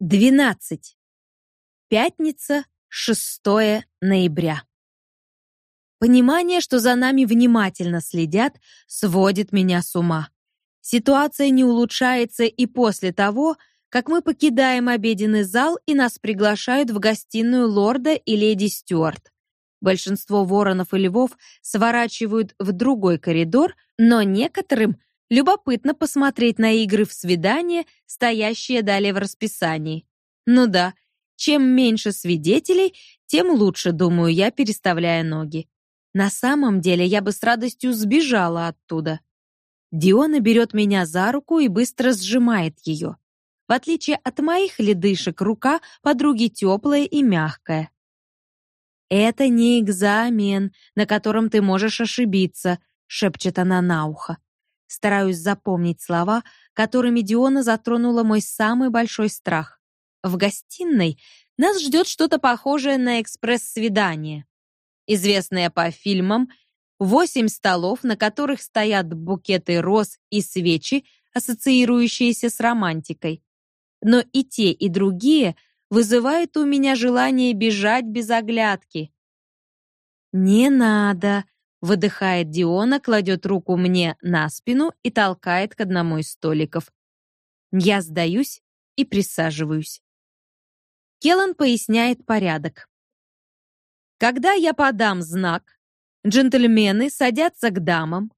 12. Пятница, 6 ноября. Понимание, что за нами внимательно следят, сводит меня с ума. Ситуация не улучшается и после того, как мы покидаем обеденный зал и нас приглашают в гостиную лорда и леди Стюарт. Большинство воронов и львов сворачивают в другой коридор, но некоторым Любопытно посмотреть на игры в свидание, стоящие далее в расписании. Ну да, чем меньше свидетелей, тем лучше, думаю я, переставляя ноги. На самом деле я бы с радостью сбежала оттуда. Диона берет меня за руку и быстро сжимает ее. В отличие от моих ледышек, рука подруги теплая и мягкая. Это не экзамен, на котором ты можешь ошибиться, шепчет она на ухо. Стараюсь запомнить слова, которыми Диона затронула мой самый большой страх. В гостиной нас ждет что-то похожее на экспресс-свидание. Известное по фильмам восемь столов, на которых стоят букеты роз и свечи, ассоциирующиеся с романтикой. Но и те, и другие вызывают у меня желание бежать без оглядки. Не надо, Выдыхает Диона, кладет руку мне на спину и толкает к одному из столиков. Я сдаюсь и присаживаюсь. Келан поясняет порядок. Когда я подам знак, джентльмены садятся к дамам.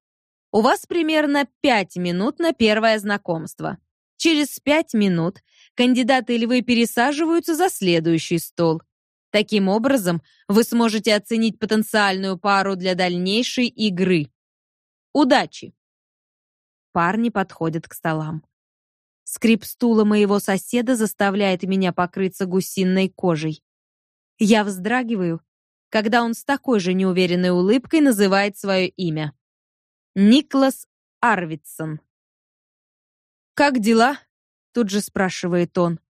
У вас примерно пять минут на первое знакомство. Через пять минут кандидаты львы пересаживаются за следующий стол. Таким образом, вы сможете оценить потенциальную пару для дальнейшей игры. Удачи! Парни подходят к столам. Скрип стула моего соседа заставляет меня покрыться гусиной кожей. Я вздрагиваю, когда он с такой же неуверенной улыбкой называет свое имя. Никлас Арвидсон. «Как дела?» — тут же спрашивает он.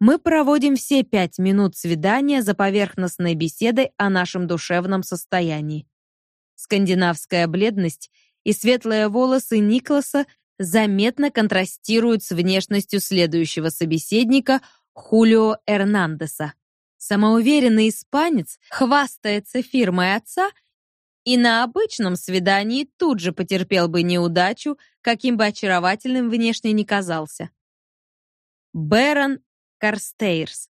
Мы проводим все пять минут свидания за поверхностной беседой о нашем душевном состоянии. Скандинавская бледность и светлые волосы Никласа заметно контрастируют с внешностью следующего собеседника Хулио Эрнандеса. Самоуверенный испанец хвастается фирмой отца и на обычном свидании тут же потерпел бы неудачу, каким бы очаровательным внешне ни казался. Бэрон Карстейрс.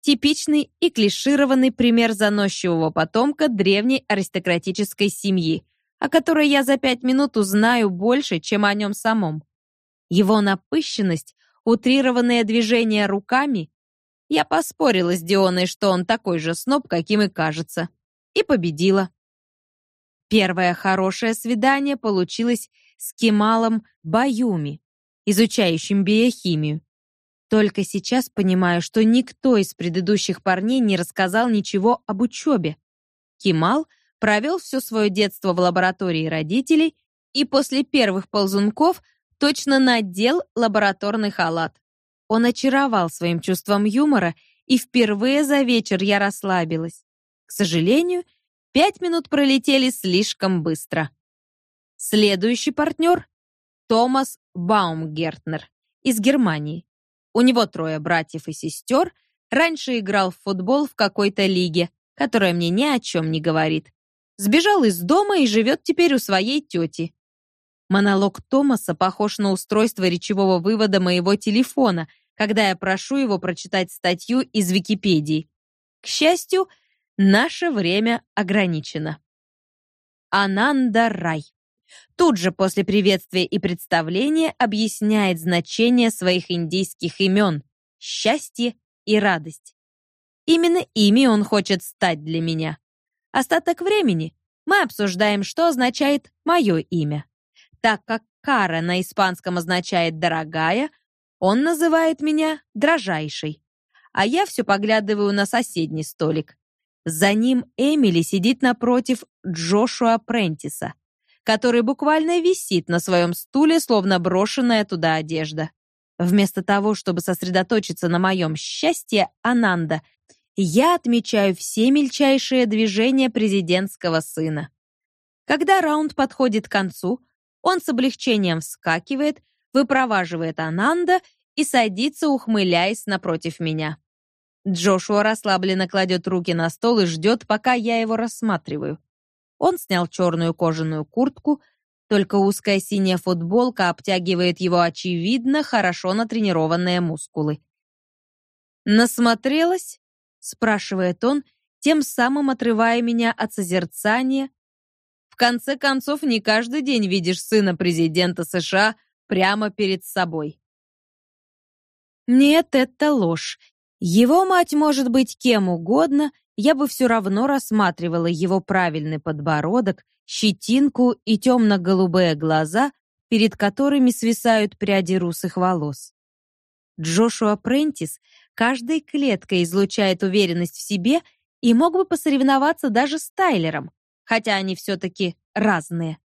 Типичный и клишированный пример заносчивого потомка древней аристократической семьи, о которой я за пять минут узнаю больше, чем о нем самом. Его напыщенность, утрированные движения руками. Я поспорила с Дионой, что он такой же сноб, каким и кажется. И победила. Первое хорошее свидание получилось с Кемалом Баюми, изучающим биохимию. Только сейчас понимаю, что никто из предыдущих парней не рассказал ничего об учебе. Кимал провел все свое детство в лаборатории родителей и после первых ползунков точно надел лабораторный халат. Он очаровал своим чувством юмора, и впервые за вечер я расслабилась. К сожалению, пять минут пролетели слишком быстро. Следующий партнер — Томас Баумгертнер из Германии. У него трое братьев и сестер. Раньше играл в футбол в какой-то лиге, которая мне ни о чем не говорит. Сбежал из дома и живет теперь у своей тети. Монолог Томаса похож на устройство речевого вывода моего телефона, когда я прошу его прочитать статью из Википедии. К счастью, наше время ограничено. Ананда Рай. Тут же после приветствия и представления объясняет значение своих индийских имен — счастье и радость. Именно ими он хочет стать для меня. Остаток времени мы обсуждаем, что означает мое имя. Так как Кара на испанском означает «дорогая», он называет меня «дрожайшей». А я все поглядываю на соседний столик. За ним Эмили сидит напротив Джошуа Прентиса который буквально висит на своем стуле, словно брошенная туда одежда. Вместо того, чтобы сосредоточиться на моем счастье, Ананда, я отмечаю все мельчайшие движения президентского сына. Когда раунд подходит к концу, он с облегчением вскакивает, выпроваживает Ананда и садится, ухмыляясь напротив меня. Джошуа расслабленно кладет руки на стол и ждет, пока я его рассматриваю. Он снял черную кожаную куртку, только узкая синяя футболка обтягивает его очевидно хорошо натренированные мускулы. «Насмотрелась?» — спрашивает он, тем самым отрывая меня от созерцания. В конце концов, не каждый день видишь сына президента США прямо перед собой. Нет, это ложь. Его мать может быть кем угодно, я бы все равно рассматривала его правильный подбородок, щетинку и темно-голубые глаза, перед которыми свисают пряди русых волос. Джошуа Прентис каждой клеткой излучает уверенность в себе и мог бы посоревноваться даже с Тайлером, хотя они все-таки разные.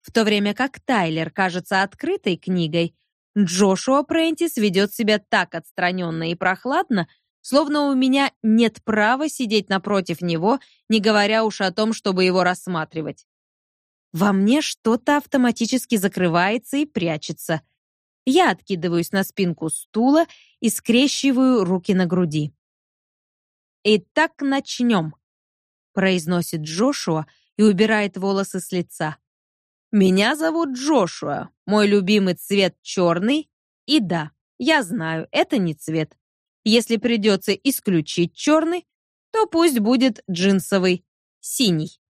В то время как Тайлер кажется открытой книгой, Джошуа Прентис ведет себя так отстраненно и прохладно, словно у меня нет права сидеть напротив него, не говоря уж о том, чтобы его рассматривать. Во мне что-то автоматически закрывается и прячется. Я откидываюсь на спинку стула и скрещиваю руки на груди. «Итак, начнем», — произносит Джошуа и убирает волосы с лица. «Меня зовут Джошуа, мой любимый цвет черный, и да, я знаю, это не цвет. Если придется исключить черный, то пусть будет джинсовый, синий.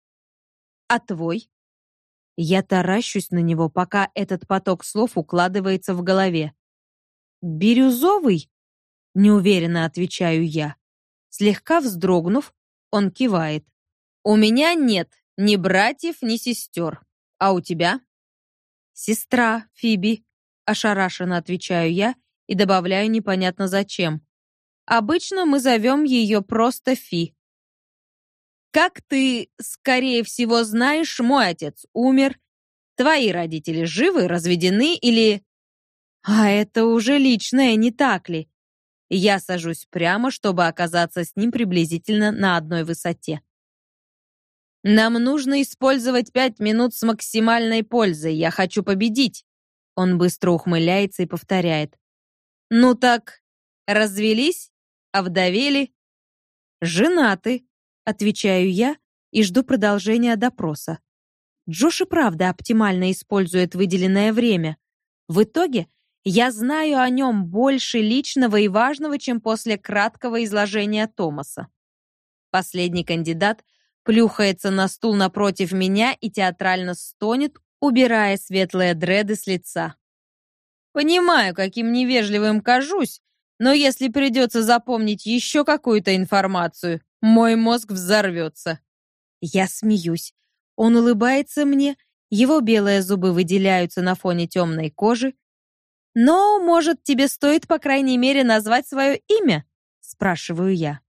А твой?» Я таращусь на него, пока этот поток слов укладывается в голове. «Бирюзовый?» — неуверенно отвечаю я. Слегка вздрогнув, он кивает. «У меня нет ни братьев, ни сестер. А у тебя?» «Сестра, Фиби», — ошарашенно отвечаю я и добавляю непонятно зачем. «Обычно мы зовем ее просто Фи». «Как ты, скорее всего, знаешь, мой отец умер. Твои родители живы, разведены или...» «А это уже личное, не так ли?» Я сажусь прямо, чтобы оказаться с ним приблизительно на одной высоте. Нам нужно использовать пять минут с максимальной пользой. Я хочу победить. Он быстро ухмыляется и повторяет. Ну так, развелись? Овдовели? Женаты, отвечаю я и жду продолжения допроса. Джош и правда оптимально использует выделенное время. В итоге я знаю о нем больше личного и важного, чем после краткого изложения Томаса. Последний кандидат плюхается на стул напротив меня и театрально стонет, убирая светлые дреды с лица. Понимаю, каким невежливым кажусь, но если придется запомнить еще какую-то информацию, мой мозг взорвется. Я смеюсь. Он улыбается мне, его белые зубы выделяются на фоне темной кожи, но, может, тебе стоит, по крайней мере, назвать свое имя? Спрашиваю я.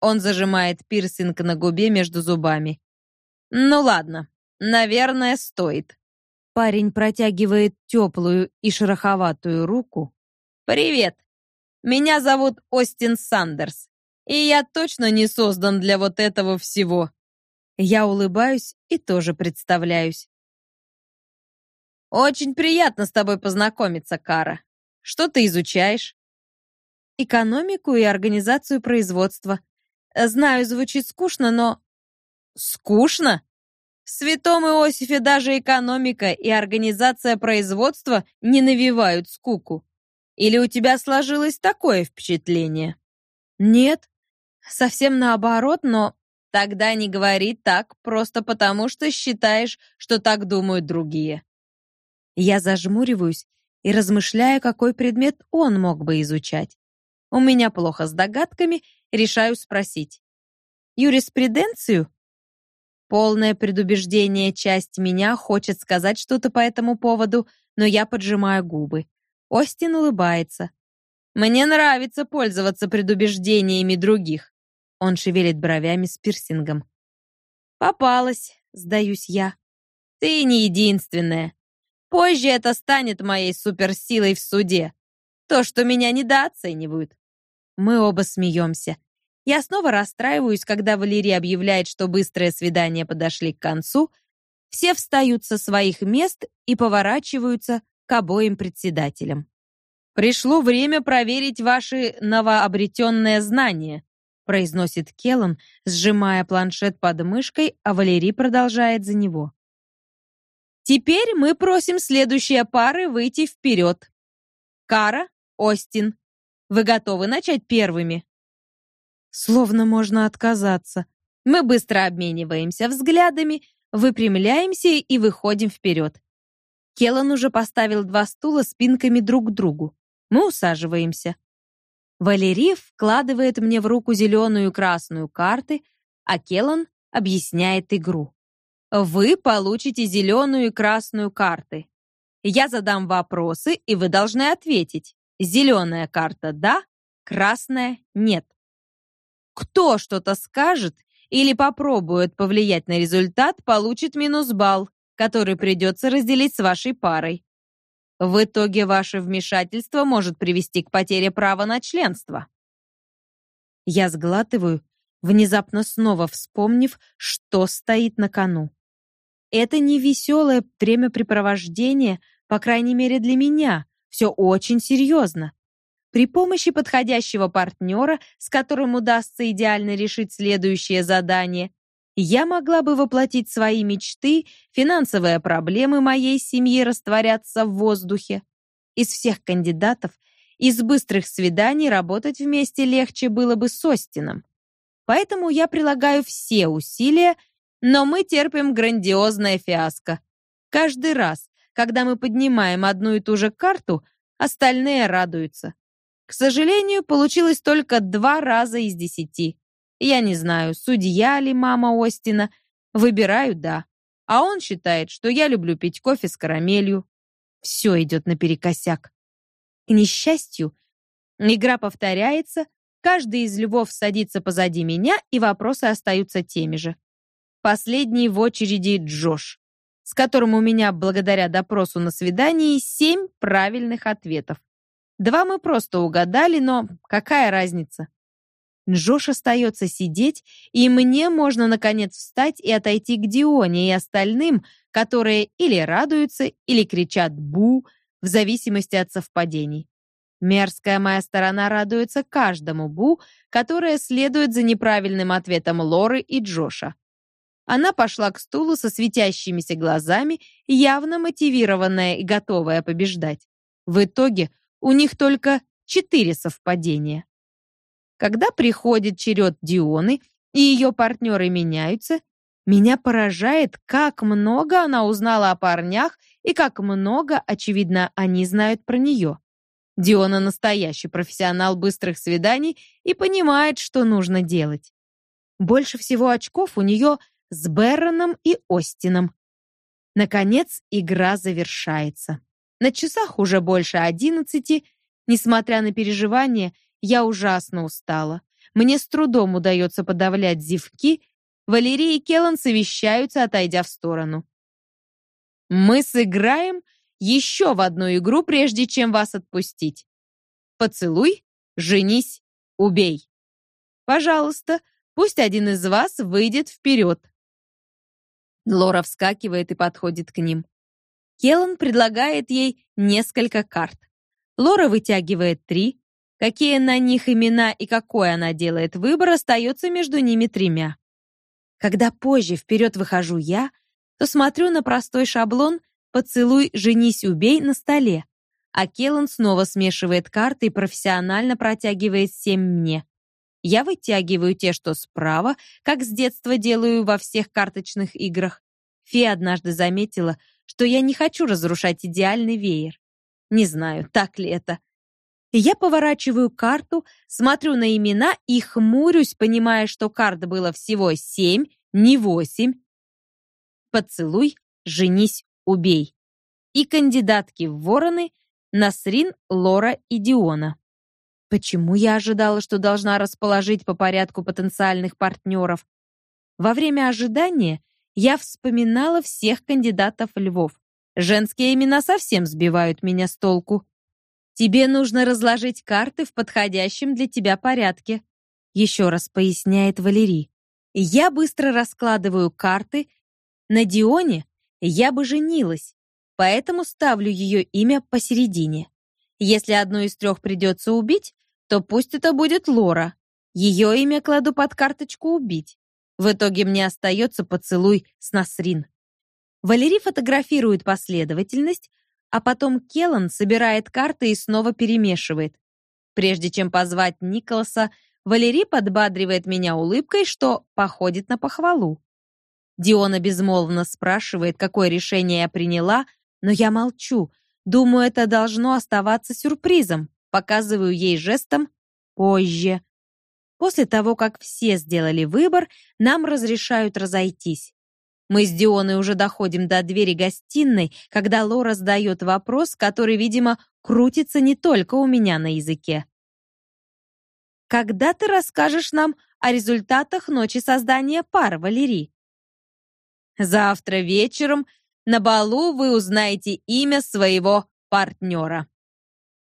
Он зажимает пирсинг на губе между зубами. Ну ладно, наверное, стоит. Парень протягивает теплую и шероховатую руку. Привет. Меня зовут Остин Сандерс, и я точно не создан для вот этого всего. Я улыбаюсь и тоже представляюсь. Очень приятно с тобой познакомиться, Кара. Что ты изучаешь? Экономику и организацию производства. Знаю, звучит скучно, но... Скучно? В Святом Иосифе даже экономика и организация производства не навевают скуку. Или у тебя сложилось такое впечатление? Нет, совсем наоборот, но тогда не говори так просто потому, что считаешь, что так думают другие. Я зажмуриваюсь и размышляю, какой предмет он мог бы изучать. У меня плохо с догадками, решаю спросить. Юриспруденцию? Полное предубеждение часть меня хочет сказать что-то по этому поводу, но я поджимаю губы. Остин улыбается. Мне нравится пользоваться предубеждениями других. Он шевелит бровями с пирсингом. Попалась, сдаюсь я. Ты не единственная. Позже это станет моей суперсилой в суде. То, что меня недооценивают. Мы оба смеемся. Я снова расстраиваюсь, когда Валерий объявляет, что быстрые свидания подошли к концу. Все встают со своих мест и поворачиваются к обоим председателям. «Пришло время проверить ваши новообретенные знания», произносит Келлан, сжимая планшет под мышкой, а Валерий продолжает за него. «Теперь мы просим следующие пары выйти вперед. Кара, Остин, вы готовы начать первыми?» Словно можно отказаться. Мы быстро обмениваемся взглядами, выпрямляемся и выходим вперед. Келлан уже поставил два стула спинками друг к другу. Мы усаживаемся. Валерий вкладывает мне в руку зеленую и красную карты, а Келлан объясняет игру. Вы получите зеленую и красную карты. Я задам вопросы, и вы должны ответить. Зеленая карта «да», красная «нет». Кто что-то скажет или попробует повлиять на результат, получит минус балл, который придется разделить с вашей парой. В итоге ваше вмешательство может привести к потере права на членство. Я сглатываю, внезапно снова вспомнив, что стоит на кону. Это не веселое времяпрепровождение, по крайней мере для меня. Все очень серьезно. При помощи подходящего партнера, с которым удастся идеально решить следующее задание, я могла бы воплотить свои мечты, финансовые проблемы моей семьи растворятся в воздухе. Из всех кандидатов из быстрых свиданий работать вместе легче было бы с Остином. Поэтому я прилагаю все усилия, но мы терпим грандиозное фиаско. Каждый раз, когда мы поднимаем одну и ту же карту, остальные радуются. К сожалению, получилось только два раза из десяти. Я не знаю, судья ли мама Остина. Выбираю «да». А он считает, что я люблю пить кофе с карамелью. Все идет наперекосяк. К несчастью, игра повторяется, каждый из львов садится позади меня, и вопросы остаются теми же. Последний в очереди Джош, с которым у меня, благодаря допросу на свидании, семь правильных ответов. Два мы просто угадали, но какая разница? Джош остается сидеть, и мне можно, наконец, встать и отойти к Дионе и остальным, которые или радуются, или кричат «бу», в зависимости от совпадений. Мерзкая моя сторона радуется каждому «бу», которое следует за неправильным ответом Лоры и Джоша. Она пошла к стулу со светящимися глазами, явно мотивированная и готовая побеждать. В итоге у них только четыре совпадения. Когда приходит черед Дионы, и ее партнеры меняются, меня поражает, как много она узнала о парнях и как много, очевидно, они знают про нее. Диона настоящий профессионал быстрых свиданий и понимает, что нужно делать. Больше всего очков у нее с Берроном и Остином. Наконец, игра завершается. На часах уже больше одиннадцати. Несмотря на переживания, я ужасно устала. Мне с трудом удается подавлять зевки. Валерия и Келлан совещаются, отойдя в сторону. Мы сыграем еще в одну игру, прежде чем вас отпустить. Поцелуй, женись, убей. Пожалуйста, пусть один из вас выйдет вперед. Лора вскакивает и подходит к ним. Келлан предлагает ей несколько карт. Лора вытягивает три, Какие на них имена и какой она делает выбор, остается между ними тремя. Когда позже вперед выхожу я, то смотрю на простой шаблон «Поцелуй, женись, убей» на столе, а Келлан снова смешивает карты и профессионально протягивает семь мне. Я вытягиваю те, что справа, как с детства делаю во всех карточных играх. Фи однажды заметила, что я не хочу разрушать идеальный веер. Не знаю, так ли это. Я поворачиваю карту, смотрю на имена и хмурюсь, понимая, что карт было всего семь, не восемь. Поцелуй, женись, убей. И кандидатки в вороны Насрин, Лора и Диона. Почему я ожидала, что должна расположить по порядку потенциальных партнеров? Во время ожидания я вспоминала всех кандидатов львов. Женские имена совсем сбивают меня с толку. Тебе нужно разложить карты в подходящем для тебя порядке, еще раз поясняет Валерий. Я быстро раскладываю карты. На Дионе я бы женилась, поэтому ставлю ее имя посередине. Если одну из трех придется убить, то пусть это будет Лора. Ее имя кладу под карточку «Убить». В итоге мне остается поцелуй с Насрин. Валерий фотографирует последовательность, а потом Келлан собирает карты и снова перемешивает. Прежде чем позвать Николаса, Валерий подбадривает меня улыбкой, что походит на похвалу. Диона безмолвно спрашивает, какое решение я приняла, но я молчу, Думаю, это должно оставаться сюрпризом. Показываю ей жестом позже. После того, как все сделали выбор, нам разрешают разойтись. Мы с Дионой уже доходим до двери гостиной, когда Лора задает вопрос, который, видимо, крутится не только у меня на языке. Когда ты расскажешь нам о результатах ночи создания пар, Валерий? Завтра вечером на балу вы узнаете имя своего партнера.